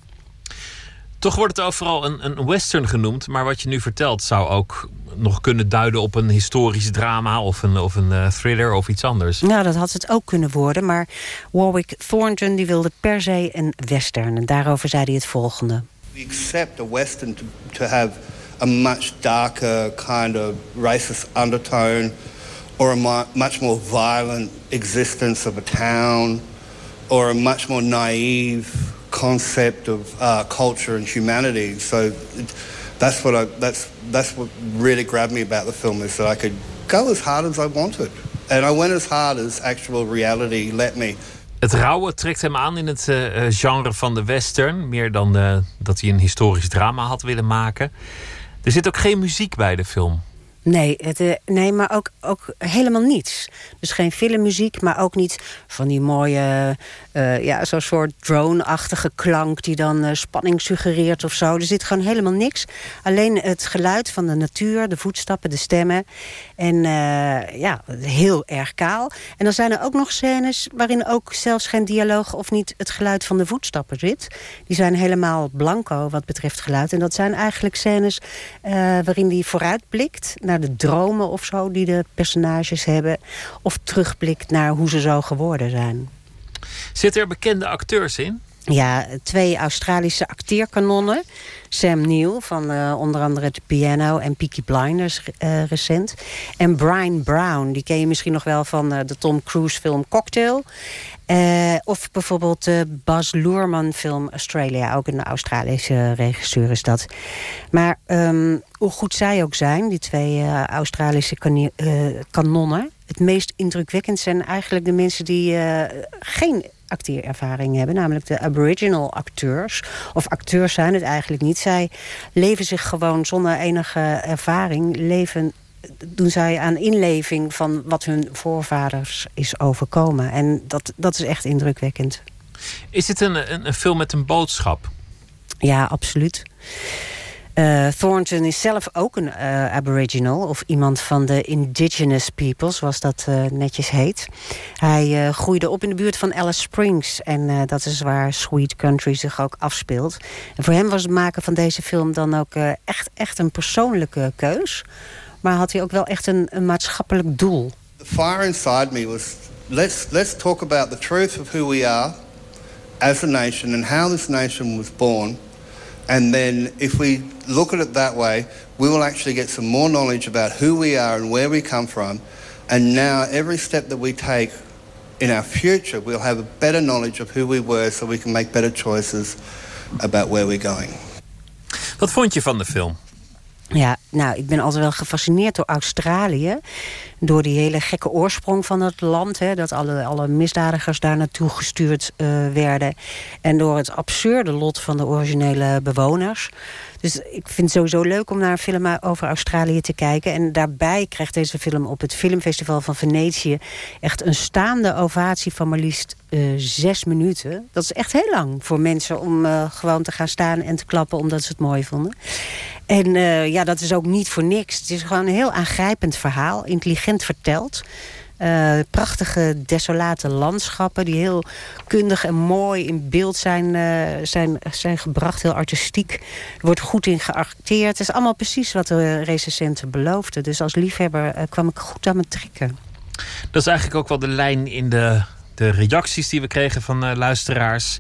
Toch wordt het overal een, een western genoemd. Maar wat je nu vertelt zou ook nog kunnen duiden op een historisch drama... of een, of een eh, thriller of iets anders. Nou, dat had het ook kunnen worden. Maar Warwick Thornton die wilde per se een western. En daarover zei hij het volgende. We accept a Western to, to have a much darker kind of racist undertone or a mu- much more violent existence of a town or a much more naive concept of uh, culture and humanity. So that's what I, that's, that's what really grabbed me about the film is that I could go as hard as I wanted. And I went as hard as actual reality let me. Het rauwe trekt hem aan in het eh, eh, genre van de western. Meer dan eh, dat hij een historisch drama had willen maken. Er zit ook geen muziek bij de film. Nee, het, nee maar ook, ook helemaal niets. Dus geen filmmuziek, maar ook niet van die mooie... eh, ja, zo'n soort drone-achtige klank die dan eh, spanning suggereert of zo. Er zit gewoon helemaal niks. Alleen het geluid van de natuur, de voetstappen, de stemmen. En eh, ja, heel erg kaal. En dan zijn er ook nog scènes waarin ook zelfs geen dialoog... of niet het geluid van de voetstappen zit. Die zijn helemaal blanco wat betreft geluid. En dat zijn eigenlijk scènes waarin die vooruitblikt... naar de dromen of zo die de personages hebben. Of terugblikt naar hoe ze zo geworden zijn. Zitten er bekende acteurs in? Ja, twee Australische acteerkanonnen. Sam Neill van eh, onder andere The Piano en Peaky Blinders eh, recent. En Brian Brown, die ken je misschien nog wel van eh, de Tom Cruise film Cocktail. Of bijvoorbeeld de Baz Luhrmann film Australia. Ook een Australische regisseur is dat. Maar ehm, hoe goed zij ook zijn, die twee Australische kanonnen... het meest indrukwekkend zijn eigenlijk de mensen die eh, geen acteerervaring hebben. Namelijk de aboriginal acteurs. Of acteurs zijn het eigenlijk niet. Zij leven zich gewoon zonder enige ervaring... leven doen zij aan inleving van wat hun voorvaders is overkomen. En dat, dat is echt indrukwekkend. Is het een, een, een film met een boodschap? Ja, absoluut. Uh, Thornton is zelf ook een uh, aboriginal... of iemand van de indigenous people, zoals dat uh, netjes heet. Hij groeide op in de buurt van Alice Springs... en dat is waar Sweet Country zich ook afspeelt. En voor hem was het maken van deze film dan ook echt, echt een persoonlijke keus... maar had hij ook wel echt een, een maatschappelijk doel. The fire inside me was... Let's, let's talk about the truth of who we are as a nation... and how this nation was born... And then if we look at it that way, we will actually get some more knowledge about who we are and where we come from. And now every step that we take in our future, we'll have a better knowledge of who we were so we can make better choices about where we're going. Wat vond je van de film? Ja, nou, ik ben altijd wel gefascineerd door Australië. Door die hele gekke oorsprong van het land. Hè, dat alle, alle misdadigers daar naartoe gestuurd uh, werden. En door het absurde lot van de originele bewoners. Dus ik vind het sowieso leuk om naar een film over Australië te kijken. En daarbij krijgt deze film op het Filmfestival van Venetië... echt een staande ovatie van maar liefst uh, zes minuten. Dat is echt heel lang voor mensen om uh, gewoon te gaan staan en te klappen... omdat ze het mooi vonden. En uh, ja, dat is ook niet voor niks. Het is gewoon een heel aangrijpend verhaal. Intelligent verteld. Uh, prachtige desolate landschappen die heel kundig en mooi in beeld zijn, uh, zijn, zijn gebracht. Heel artistiek. Wordt goed in geacteerd. Het is allemaal precies wat de recensenten beloofden. Dus als liefhebber uh, kwam ik goed aan mijn trekken. Dat is eigenlijk ook wel de lijn in de, de reacties die we kregen van luisteraars.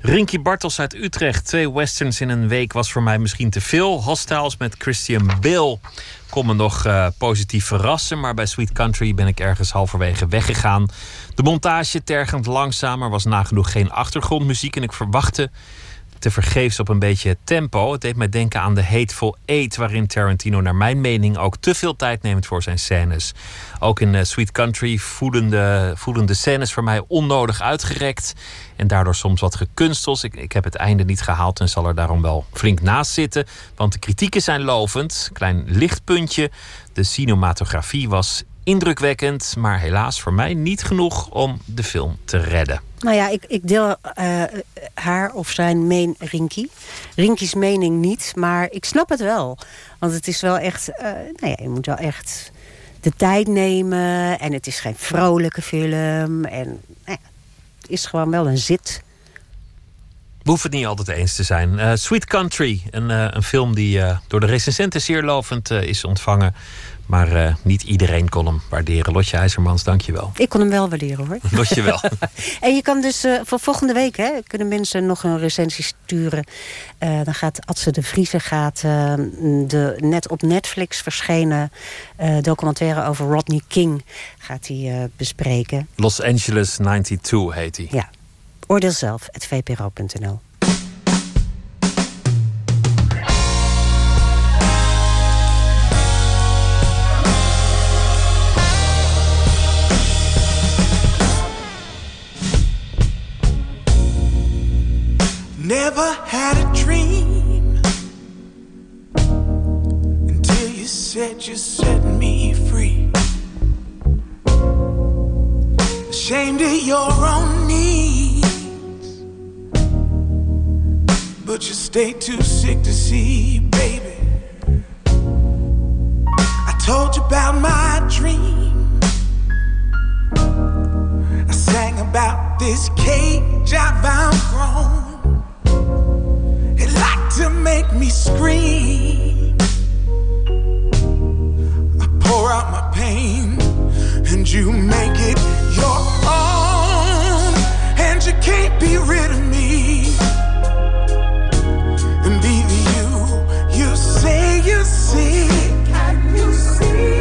Rinky Bartels uit Utrecht. Twee westerns in een week was voor mij misschien te veel. Hostiles met Christian Bale kon me nog uh, positief verrassen. Maar bij Sweet Country ben ik ergens halverwege weggegaan. De montage tergend langzamer was nagenoeg geen achtergrondmuziek. En ik verwachtte te vergeefs op een beetje tempo. Het deed mij denken aan de Hateful Eight... waarin Tarantino naar mijn mening ook te veel tijd neemt voor zijn scènes. Ook in uh, Sweet Country voelen de, voelen de scènes voor mij onnodig uitgerekt... en daardoor soms wat gekunsteld. Ik, ik heb het einde niet gehaald en zal er daarom wel flink naast zitten... want de kritieken zijn lovend. Klein lichtpuntje. De cinematografie was indrukwekkend, maar helaas voor mij niet genoeg om de film te redden. Nou ja, ik, ik deel uh, haar of zijn meen Rinky. Rinky's mening niet, maar ik snap het wel. Want het is wel echt, uh, nou ja, je moet wel echt de tijd nemen. En het is geen vrolijke film. En nou het is gewoon wel een zit. We hoeven het niet altijd eens te zijn. Uh, Sweet Country, een, uh, een film die uh, door de recensenten zeer lovend is ontvangen. Maar niet iedereen kon hem waarderen. Lotje IJzermans, dank je wel. Ik kon hem wel waarderen hoor. <laughs> Lotje wel. <laughs> en je kan dus voor volgende week hè, kunnen mensen nog een recensie sturen. Dan gaat Adse de Vrieze gaat, de net op Netflix verschenen documentaire over Rodney King gaat hij bespreken. Los Angeles 92 heet hij. Ja. Oordeel zelf, het vpro.nl. Never had a dream until you said you set me free. Ashamed of your own but you stay too sick to see, baby. I told you about my dream. I sang about this cage I've outgrown It liked to make me scream. I pour out my pain, and you make it your own. And you can't be rid of me. See. Can you see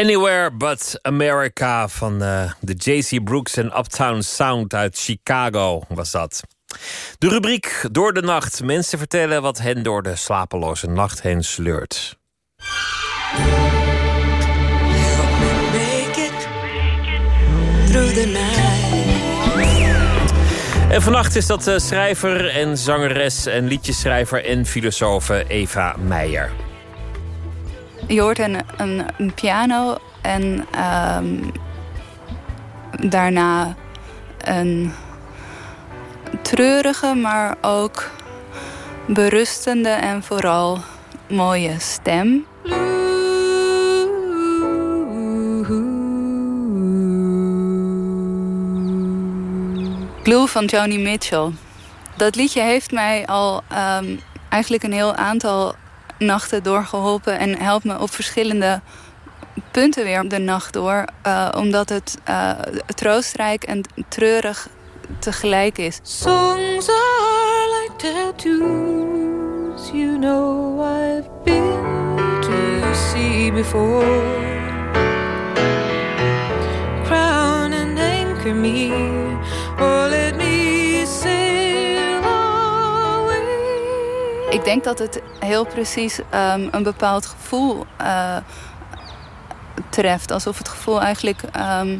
Anywhere But America van eh, de JC Brooks en Uptown Sound uit Chicago was dat. De rubriek Door de Nacht. Mensen vertellen wat hen door de slapeloze nacht heen sleurt. En vannacht is dat eh, schrijver en zangeres en liedjeschrijver en filosofe Eva Meijer. Je hoort een, een, piano en ehm, daarna een treurige, maar ook berustende en vooral mooie stem. Blue van Joni Mitchell. Dat liedje heeft mij al ehm, eigenlijk een heel aantal nachten doorgeholpen en helpt me op verschillende punten weer de nacht door. eh, omdat het eh, troostrijk en treurig tegelijk is. Songs are like tattoos, you know I've been to see before. Crown and anchor me, Ik denk dat het heel precies ehm, een bepaald gevoel eh, treft. Alsof het gevoel eigenlijk ehm,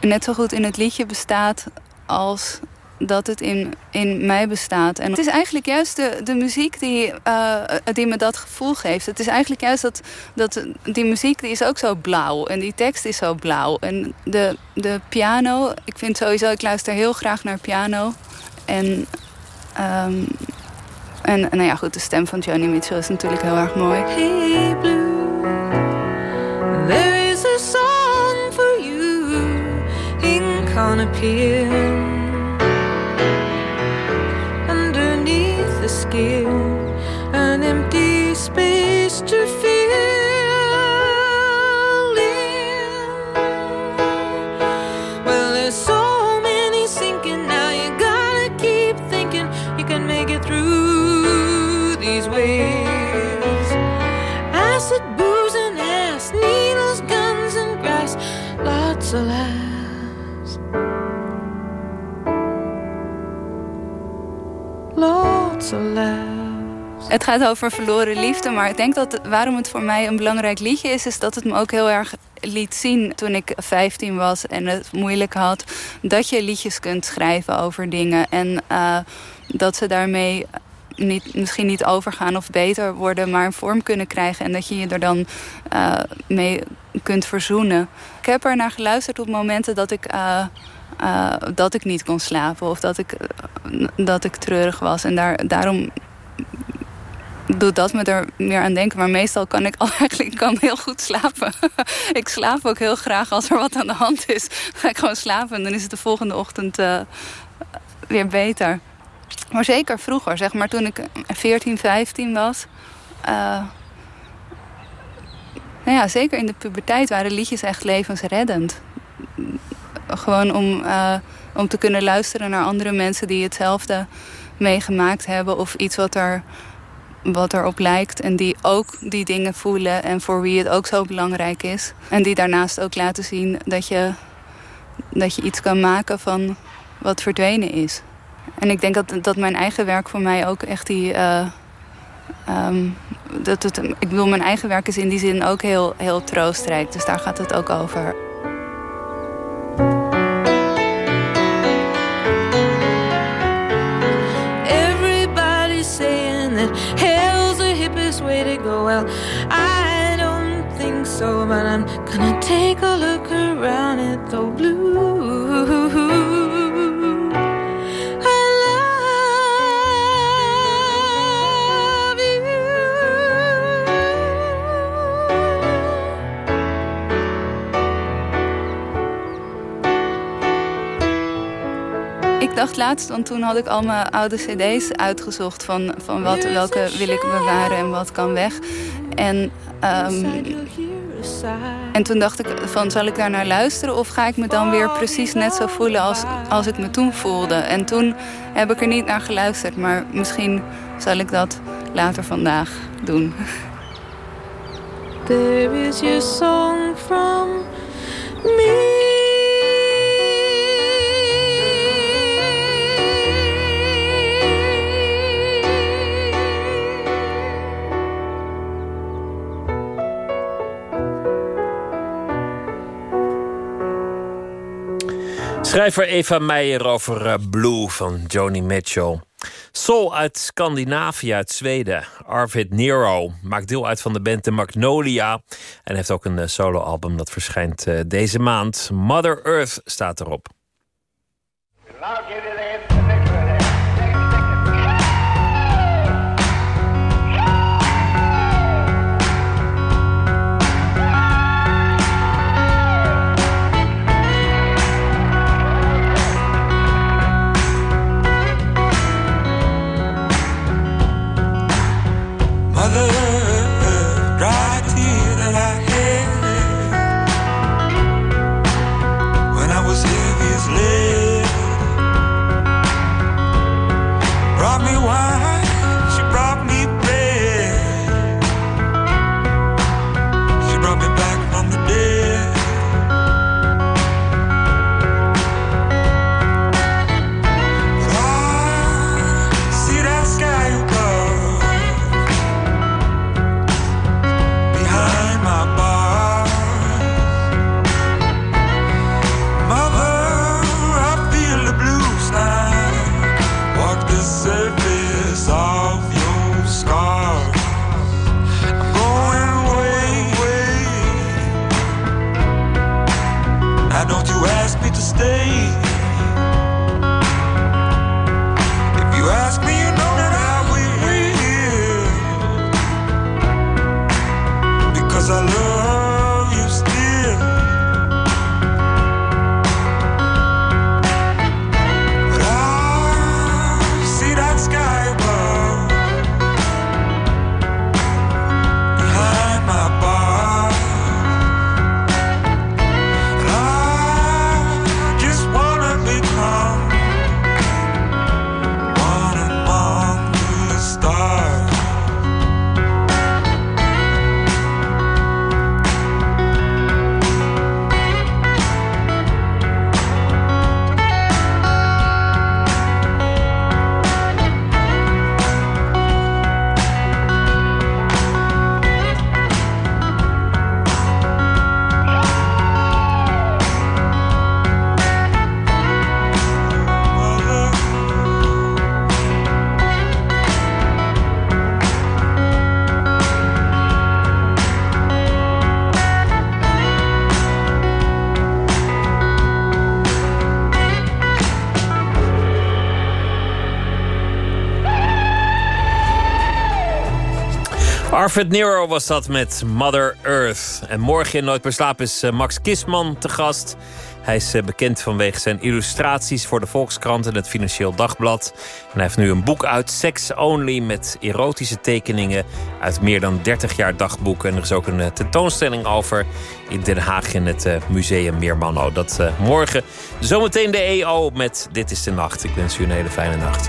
net zo goed in het liedje bestaat als dat het in, in mij bestaat. En het is eigenlijk juist de, de muziek die, eh, die me dat gevoel geeft. Het is eigenlijk juist dat, dat die muziek die is ook zo blauw. En die tekst is zo blauw. En de, de piano, ik vind sowieso, ik luister heel graag naar piano. En, ehm, en nou ja, goed, de stem van Joni Mitchell is natuurlijk heel erg mooi. Hey Blue, there is a song for you in Conopin. Underneath the skin, an empty space to Het gaat over verloren liefde, maar ik denk dat waarom het voor mij een belangrijk liedje is, is dat het me ook heel erg liet zien toen ik 15 was en het moeilijk had, dat je liedjes kunt schrijven over dingen en eh, dat ze daarmee niet, misschien niet overgaan of beter worden, maar een vorm kunnen krijgen en dat je je er dan eh, mee kunt verzoenen. Ik heb er naar geluisterd op momenten dat ik. eh, eh, dat ik niet kon slapen of dat ik, dat ik treurig was. En daar, daarom doet dat me er meer aan denken. Maar meestal kan ik al <laughs> eigenlijk kan heel goed slapen. <laughs> ik slaap ook heel graag als er wat aan de hand is. <laughs> Ga ik gewoon slapen en dan is het de volgende ochtend weer beter. Maar zeker vroeger, zeg maar toen ik 14, 15 was. eh, nou ja, zeker in de puberteit waren liedjes echt levensreddend. Gewoon om, eh, om te kunnen luisteren naar andere mensen die hetzelfde meegemaakt hebben. Of iets wat er wat erop lijkt. En die ook die dingen voelen en voor wie het ook zo belangrijk is. En die daarnaast ook laten zien dat je, dat je iets kan maken van wat verdwenen is. En ik denk dat, dat mijn eigen werk voor mij ook echt die. eh, ehm, dat het, ik bedoel, mijn eigen werk is in die zin ook heel, heel troostrijk. Dus daar gaat het ook over. Saying that hell's the hippest way to go. Well, I don't think so, but I'm gonna take a look around at the blue. Dacht laatst, want toen had ik al mijn oude cd's uitgezocht... van, van wat, welke wil ik bewaren en wat kan weg. En, ehm, en toen dacht ik van, zal ik daar naar luisteren... of ga ik me dan weer precies net zo voelen als, als ik me toen voelde? En toen heb ik er niet naar geluisterd. Maar misschien zal ik dat later vandaag doen. There is your song from me. Schrijver Eva Meijer over eh, Blue van Joni Mitchell. Soul uit Scandinavië, uit Zweden. Arvid Nero maakt deel uit van de band The Magnolia. En heeft ook een eh, soloalbum dat verschijnt eh, deze maand. Mother Earth staat erop. Arvid Nero was dat met Mother Earth. En morgen in Nooit meer slapen is eh, Max Kisman te gast. Hij is eh, bekend vanwege zijn illustraties voor de Volkskrant en het Financieel Dagblad. En hij heeft nu een boek uit, Sex Only, met erotische tekeningen uit meer dan 30 jaar dagboeken. En er is ook een eh, tentoonstelling over in Den Haag in het Museum Meermanno. Dat morgen. Zometeen de EO met Dit is de Nacht. Ik wens u een hele fijne nacht.